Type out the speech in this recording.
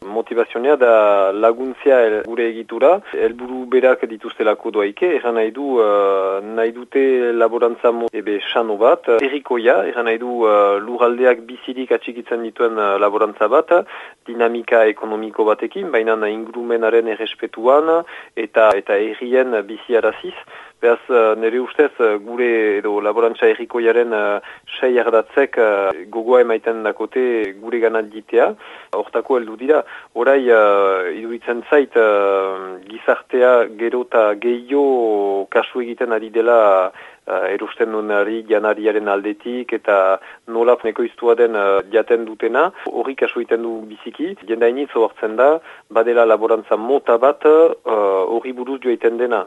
Motivazionea da laguntzia el, gure egitura, helburu berak dituztelako doaike, eran nahi du uh, nahi dute laborantza ebe xano bat, errikoia, eran nahi du uh, luraldeak bizirik atxikitzen dituen uh, laborantza bat, dinamika ekonomiko batekin, baina ingurumenaren errespetuan eta eta errien biziaraziz, Beaz, nire ustez, gure edo laborantza errikoiaren uh, sei ardatzek uh, gogoa emaiten dakote gure ganat ditea. Hortako heldu dira, orai uh, iduritzen zait uh, gizartea gero eta gehiago kasu egiten ari dela uh, erusten nunari janariaren aldetik eta nola nekoiztua den uh, jaten dutena. Horri kasu egiten du biziki, jendainitz hortzen da, badela laborantza mota bat horri uh, buruz joa dena.